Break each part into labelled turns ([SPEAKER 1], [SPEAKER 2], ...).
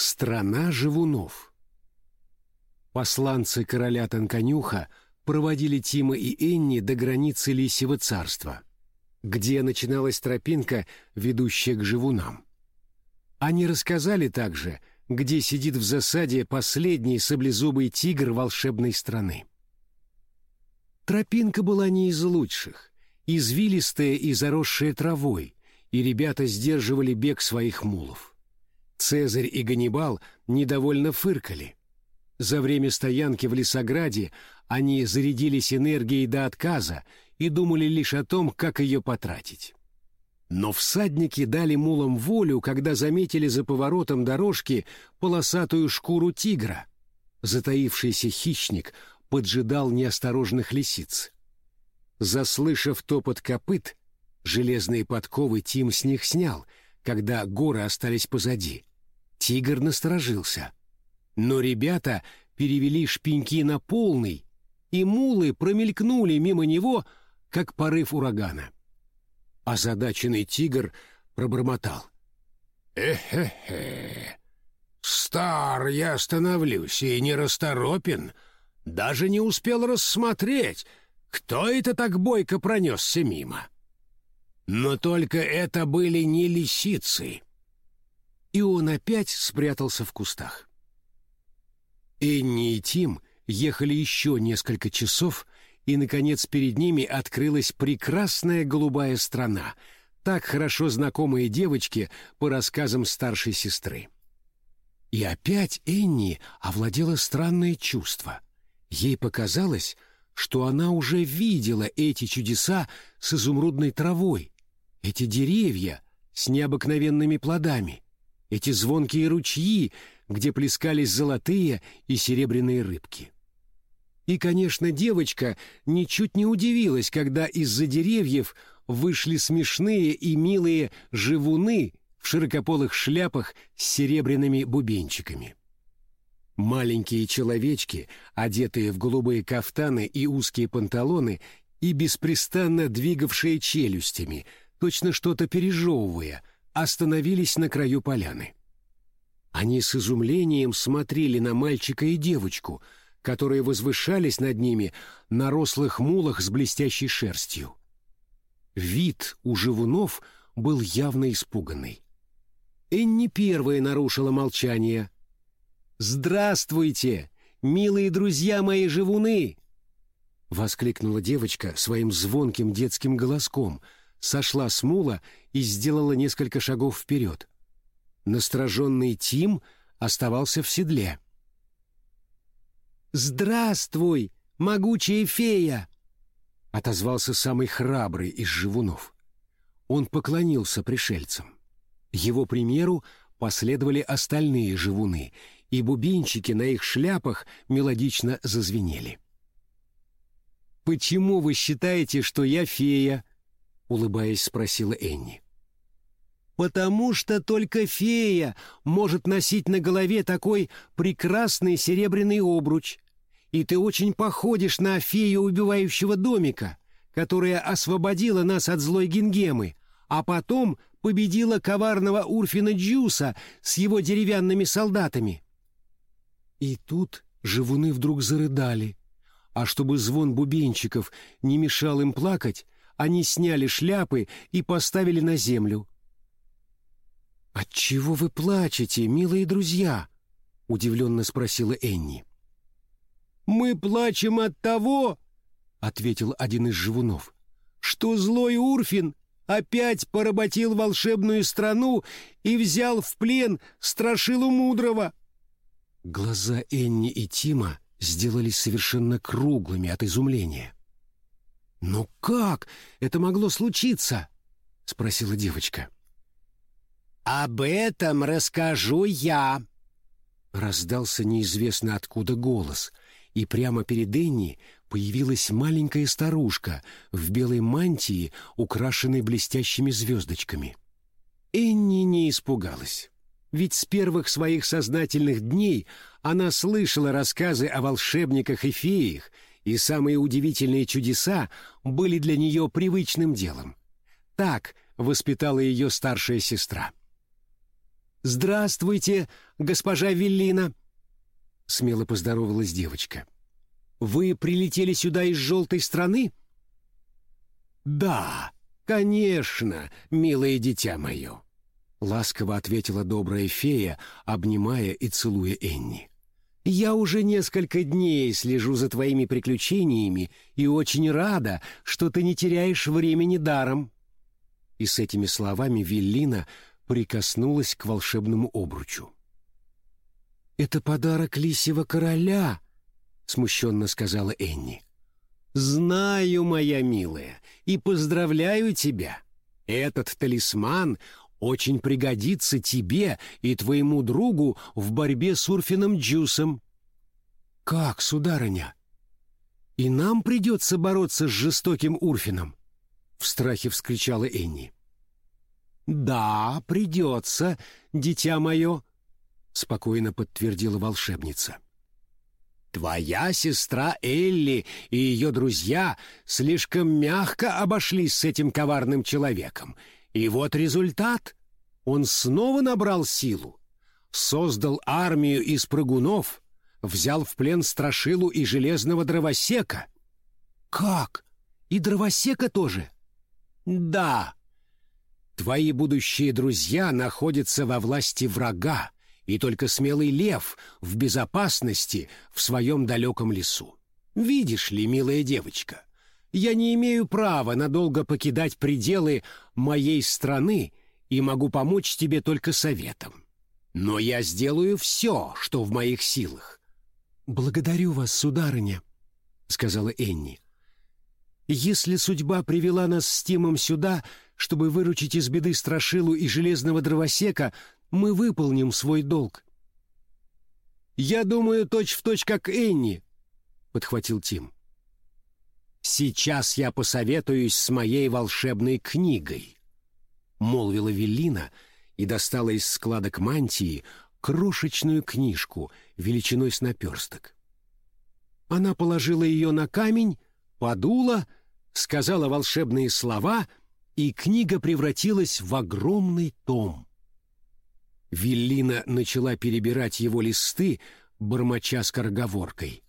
[SPEAKER 1] Страна живунов. Посланцы короля Танканюха проводили Тима и Энни до границы Лисьего царства, где начиналась тропинка, ведущая к живунам. Они рассказали также, где сидит в засаде последний саблезубый тигр волшебной страны. Тропинка была не из лучших, извилистая и заросшая травой, и ребята сдерживали бег своих мулов. Цезарь и Ганнибал недовольно фыркали. За время стоянки в Лесограде они зарядились энергией до отказа и думали лишь о том, как ее потратить. Но всадники дали мулам волю, когда заметили за поворотом дорожки полосатую шкуру тигра. Затаившийся хищник поджидал неосторожных лисиц. Заслышав топот копыт, железные подковы Тим с них снял, когда горы остались позади. Тигр насторожился. Но ребята перевели шпеньки на полный, и мулы промелькнули мимо него, как порыв урагана. Озадаченный тигр пробормотал. «Эхе-хе! Стар я становлюсь и не расторопен, даже не успел рассмотреть, кто это так бойко пронесся мимо. Но только это были не лисицы» и он опять спрятался в кустах. Энни и Тим ехали еще несколько часов, и, наконец, перед ними открылась прекрасная голубая страна, так хорошо знакомая девочке по рассказам старшей сестры. И опять Энни овладело странное чувство. Ей показалось, что она уже видела эти чудеса с изумрудной травой, эти деревья с необыкновенными плодами, эти звонкие ручьи, где плескались золотые и серебряные рыбки. И, конечно, девочка ничуть не удивилась, когда из-за деревьев вышли смешные и милые живуны в широкополых шляпах с серебряными бубенчиками. Маленькие человечки, одетые в голубые кафтаны и узкие панталоны и беспрестанно двигавшие челюстями, точно что-то пережевывая — остановились на краю поляны. Они с изумлением смотрели на мальчика и девочку, которые возвышались над ними на рослых мулах с блестящей шерстью. Вид у живунов был явно испуганный. Энни первая нарушила молчание. «Здравствуйте, милые друзья мои живуны!» — воскликнула девочка своим звонким детским голоском — сошла с мула и сделала несколько шагов вперед. Настороженный Тим оставался в седле. «Здравствуй, могучая фея!» — отозвался самый храбрый из живунов. Он поклонился пришельцам. Его примеру последовали остальные живуны, и бубенчики на их шляпах мелодично зазвенели. «Почему вы считаете, что я фея?» — улыбаясь, спросила Энни. «Потому что только фея может носить на голове такой прекрасный серебряный обруч, и ты очень походишь на фею убивающего домика, которая освободила нас от злой Гингемы, а потом победила коварного Урфина Джуса с его деревянными солдатами». И тут живуны вдруг зарыдали, а чтобы звон бубенчиков не мешал им плакать, они сняли шляпы и поставили на землю. «Отчего вы плачете, милые друзья?» — удивленно спросила Энни. «Мы плачем от того, — ответил один из живунов, — что злой Урфин опять поработил волшебную страну и взял в плен страшилу мудрого». Глаза Энни и Тима сделались совершенно круглыми от изумления. «Но как это могло случиться?» — спросила девочка. «Об этом расскажу я», — раздался неизвестно откуда голос, и прямо перед Энни появилась маленькая старушка в белой мантии, украшенной блестящими звездочками. Энни не испугалась, ведь с первых своих сознательных дней она слышала рассказы о волшебниках и феях, и самые удивительные чудеса были для нее привычным делом. Так воспитала ее старшая сестра.
[SPEAKER 2] «Здравствуйте, госпожа Веллина!» Смело поздоровалась девочка. «Вы прилетели сюда из желтой страны?»
[SPEAKER 1] «Да, конечно, милое дитя мое!»
[SPEAKER 2] Ласково ответила добрая фея, обнимая и целуя Энни. «Я уже несколько дней слежу за твоими приключениями и очень рада, что ты не теряешь времени даром». И с этими словами Веллина прикоснулась к волшебному обручу. «Это подарок лисьего короля», — смущенно сказала Энни. «Знаю, моя милая, и поздравляю тебя. Этот талисман очень пригодится тебе и твоему другу в борьбе с Урфином Джусом». «Как, сударыня? И нам придется бороться с жестоким Урфином?» — в страхе вскричала Энни. «Да, придется, дитя мое», — спокойно подтвердила волшебница. «Твоя сестра Элли и ее друзья слишком мягко обошлись с этим коварным человеком, и вот результат. Он снова набрал силу, создал армию из прыгунов, взял в плен страшилу и железного дровосека. Как? И дровосека тоже? Да. Твои будущие друзья находятся во власти врага, и только смелый лев в безопасности в своем далеком лесу. Видишь ли, милая девочка, я не имею права надолго покидать пределы моей страны и могу помочь тебе только советом. Но я сделаю все, что в моих силах. «Благодарю вас, сударыня», — сказала Энни. «Если судьба привела нас с Тимом сюда, чтобы выручить из беды Страшилу и Железного Дровосека, мы выполним свой долг». «Я думаю точь-в-точь, точь, как Энни», — подхватил Тим. «Сейчас я посоветуюсь с моей волшебной книгой», — молвила Веллина и достала из складок мантии крошечную книжку величиной с наперсток. Она положила ее на камень, подула, сказала волшебные слова, и книга превратилась в огромный том. Веллина начала перебирать его листы, бормоча скороговоркой.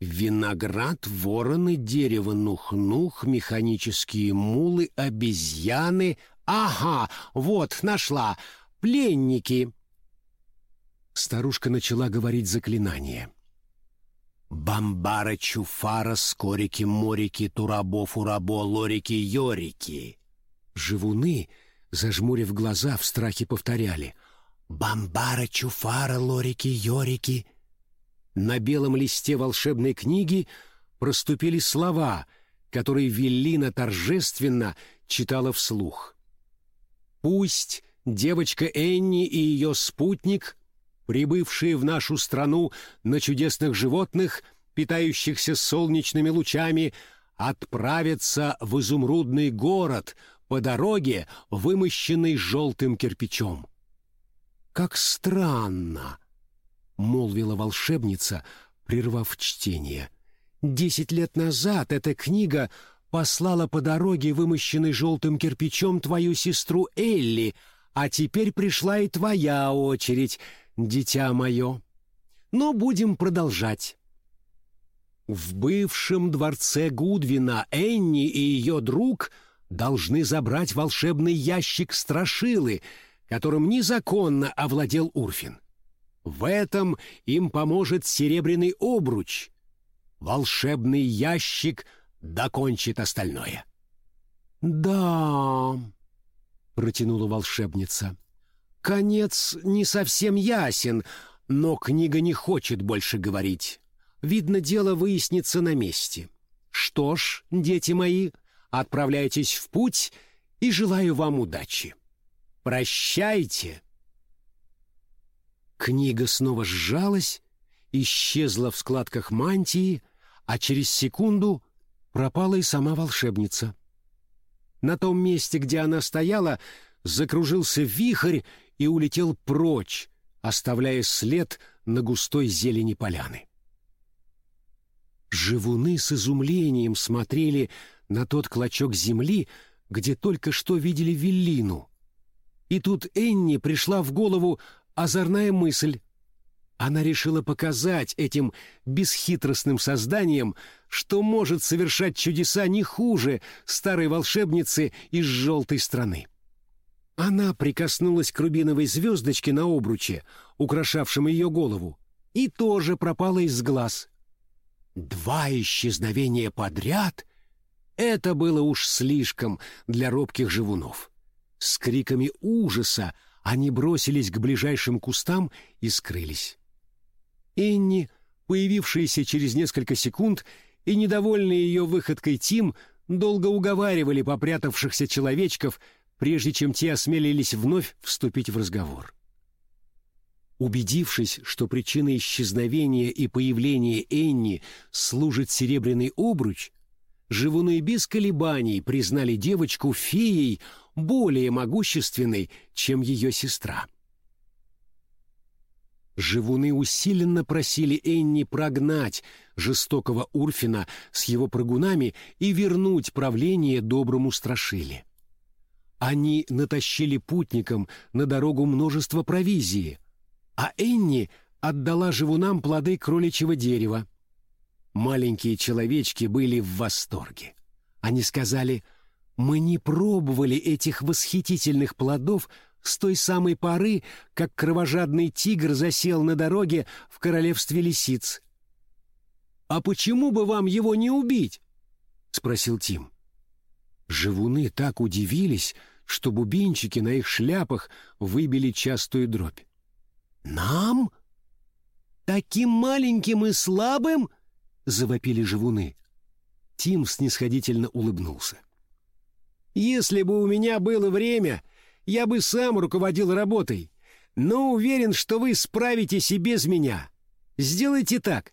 [SPEAKER 2] Виноград, вороны, дерево, нух-нух, механические мулы, обезьяны. Ага, вот, нашла. Пленники. Старушка начала говорить заклинание. Бамбара, чуфара, скорики, морики, турабо, фурабо, лорики, йорики. Живуны, зажмурив глаза, в страхе повторяли. Бамбара, чуфара, лорики, йорики — на белом листе волшебной книги проступили слова, которые Веллина торжественно читала вслух. «Пусть девочка Энни и ее спутник, прибывшие в нашу страну на чудесных животных, питающихся солнечными лучами, отправятся в изумрудный город по дороге, вымощенной желтым кирпичом». «Как странно!» Молвила волшебница, прервав чтение. «Десять лет назад эта книга послала по дороге, вымощенной желтым кирпичом, твою сестру Элли, а теперь пришла и твоя очередь, дитя мое. Но будем продолжать». В бывшем дворце Гудвина Энни и ее друг должны забрать волшебный ящик страшилы, которым незаконно овладел Урфин. В этом им поможет серебряный обруч. Волшебный ящик докончит остальное. «Да», — протянула волшебница, — «конец не совсем ясен, но книга не хочет больше говорить. Видно, дело выяснится на месте. Что ж, дети мои, отправляйтесь в путь и желаю вам удачи. Прощайте!» Книга снова сжалась, исчезла в складках мантии, а через секунду пропала и сама волшебница. На том месте, где она стояла, закружился вихрь и улетел прочь, оставляя след на густой зелени поляны. Живуны с изумлением смотрели на тот клочок земли, где только что видели Веллину. И тут Энни пришла в голову озорная мысль. Она решила показать этим бесхитростным созданиям, что может совершать чудеса не хуже старой волшебницы из желтой страны. Она прикоснулась к рубиновой звездочке на обруче, украшавшем ее голову, и тоже пропала из глаз. Два исчезновения подряд — это было уж слишком для робких живунов. С криками ужаса они бросились к ближайшим кустам и скрылись. Энни, появившаяся через несколько секунд, и недовольные ее выходкой Тим долго уговаривали попрятавшихся человечков, прежде чем те осмелились вновь вступить в разговор. Убедившись, что причиной исчезновения и появления Энни служит серебряный обруч, живуны без колебаний признали девочку феей более могущественной, чем ее сестра. Живуны усиленно просили Энни прогнать жестокого Урфина с его прыгунами и вернуть правление доброму Страшиле. Они натащили путникам на дорогу множество провизии, а Энни отдала живунам плоды кроличьего дерева. Маленькие человечки были в восторге. Они сказали, «Мы не пробовали этих восхитительных плодов с той самой поры, как кровожадный тигр засел на дороге в королевстве лисиц. «А почему бы вам его не убить?» — спросил Тим. Живуны так удивились, что бубенчики на их шляпах выбили частую дробь. «Нам? Таким маленьким и слабым?» — завопили живуны. Тим снисходительно улыбнулся. «Если бы у меня было время, я бы сам руководил работой, но уверен, что вы справитесь и без меня. Сделайте так.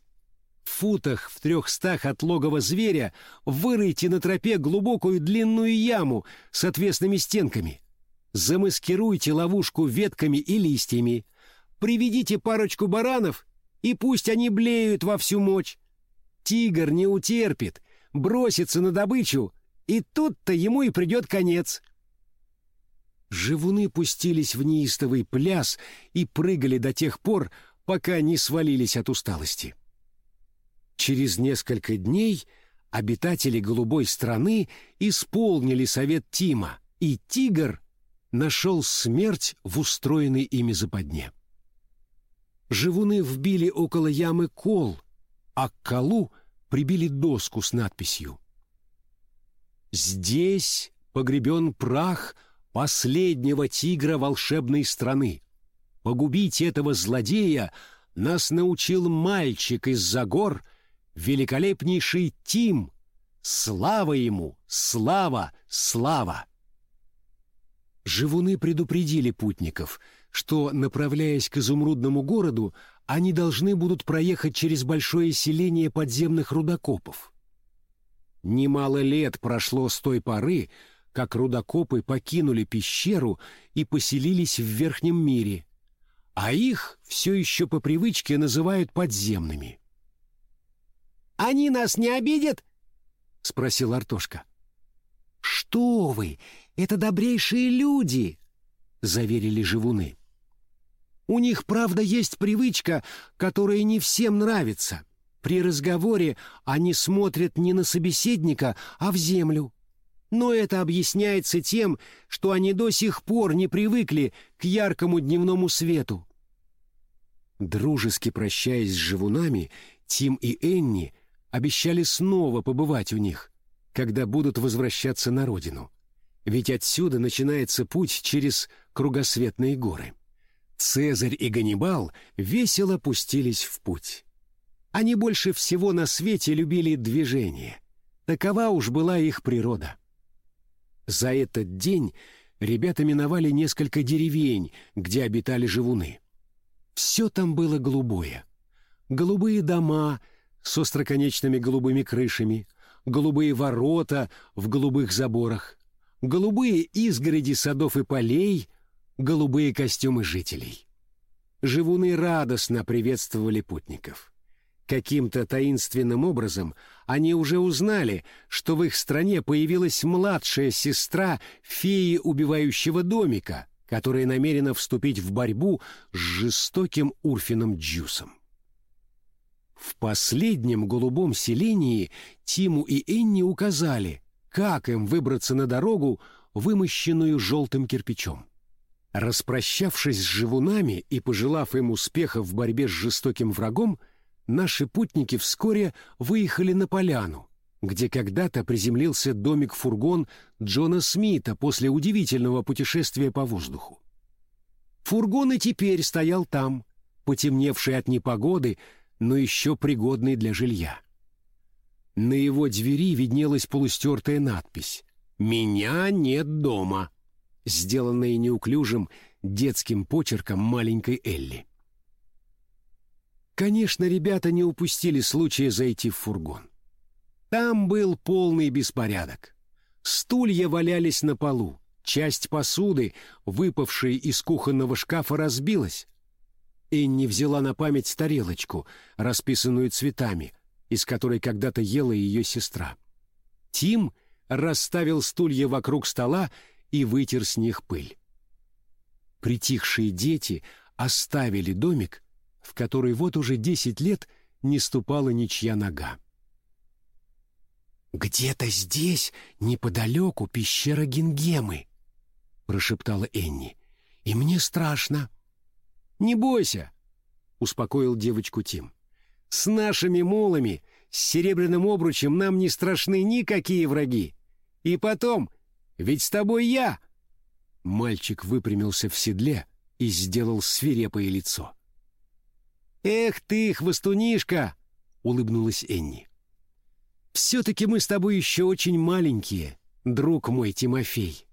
[SPEAKER 2] В футах в трехстах от логова зверя вырыйте на тропе глубокую длинную яму с отвесными стенками. Замаскируйте ловушку ветками и листьями. Приведите парочку баранов, и пусть они блеют во всю мощь. Тигр не утерпит, бросится на добычу, и тут-то ему и придет конец. Живуны пустились в неистовый пляс и прыгали до тех пор, пока не свалились от усталости. Через несколько дней обитатели голубой страны исполнили совет Тима, и тигр нашел смерть в устроенной ими западне. Живуны вбили около ямы кол, а к колу прибили доску с надписью «Здесь погребен прах последнего тигра волшебной страны. Погубить этого злодея нас научил мальчик из-за гор, великолепнейший Тим. Слава ему, слава, слава! Живуны предупредили путников, что, направляясь к изумрудному городу, они должны будут проехать через большое селение подземных рудокопов. Немало лет прошло с той поры, как рудокопы покинули пещеру и поселились в верхнем мире, а их все еще по привычке называют подземными. «Они нас не обидят?» — спросил Артошка. «Что вы! Это добрейшие люди!» — заверили живуны. «У них, правда, есть привычка, которая не всем нравится. При разговоре они смотрят не на собеседника, а в землю но это объясняется тем, что они до сих пор не привыкли к яркому дневному свету. Дружески прощаясь с живунами, Тим и Энни обещали снова побывать у них, когда будут возвращаться на родину. Ведь отсюда начинается путь через кругосветные горы. Цезарь и Ганнибал весело пустились в путь. Они больше всего на свете любили движение. Такова уж была их природа. За этот день ребята миновали несколько деревень, где обитали живуны. Все там было голубое. Голубые дома с остроконечными голубыми крышами, голубые ворота в голубых заборах, голубые изгороди садов и полей, голубые костюмы жителей. Живуны радостно приветствовали путников. Каким-то таинственным образом они уже узнали, что в их стране появилась младшая сестра феи убивающего домика, которая намерена вступить в борьбу с жестоким Урфином Джусом. В последнем голубом селении Тиму и Энни указали, как им выбраться на дорогу, вымощенную желтым кирпичом. Распрощавшись с живунами и пожелав им успеха в борьбе с жестоким врагом, наши путники вскоре выехали на поляну, где когда-то приземлился домик-фургон Джона Смита после удивительного путешествия по воздуху. Фургон и теперь стоял там, потемневший от непогоды, но еще пригодный для жилья. На его двери виднелась полустертая надпись «Меня нет дома», сделанная неуклюжим детским почерком маленькой Элли. Конечно, ребята не упустили случая зайти в фургон. Там был полный беспорядок. Стулья валялись на полу, часть посуды, выпавшей из кухонного шкафа, разбилась. Энни взяла на память тарелочку, расписанную цветами, из которой когда-то ела ее сестра. Тим расставил стулья вокруг стола и вытер с них пыль. Притихшие дети оставили домик, в который вот уже десять лет не ступала ничья нога. «Где-то здесь, неподалеку, пещера Гингемы», — прошептала Энни. «И мне страшно». «Не бойся», — успокоил девочку Тим. «С нашими молами, с серебряным обручем нам не страшны никакие враги. И потом, ведь с тобой я!» Мальчик выпрямился в седле и сделал свирепое лицо. «Эх ты, хвостунишка!» — улыбнулась Энни. «Все-таки мы с тобой еще очень маленькие, друг мой Тимофей.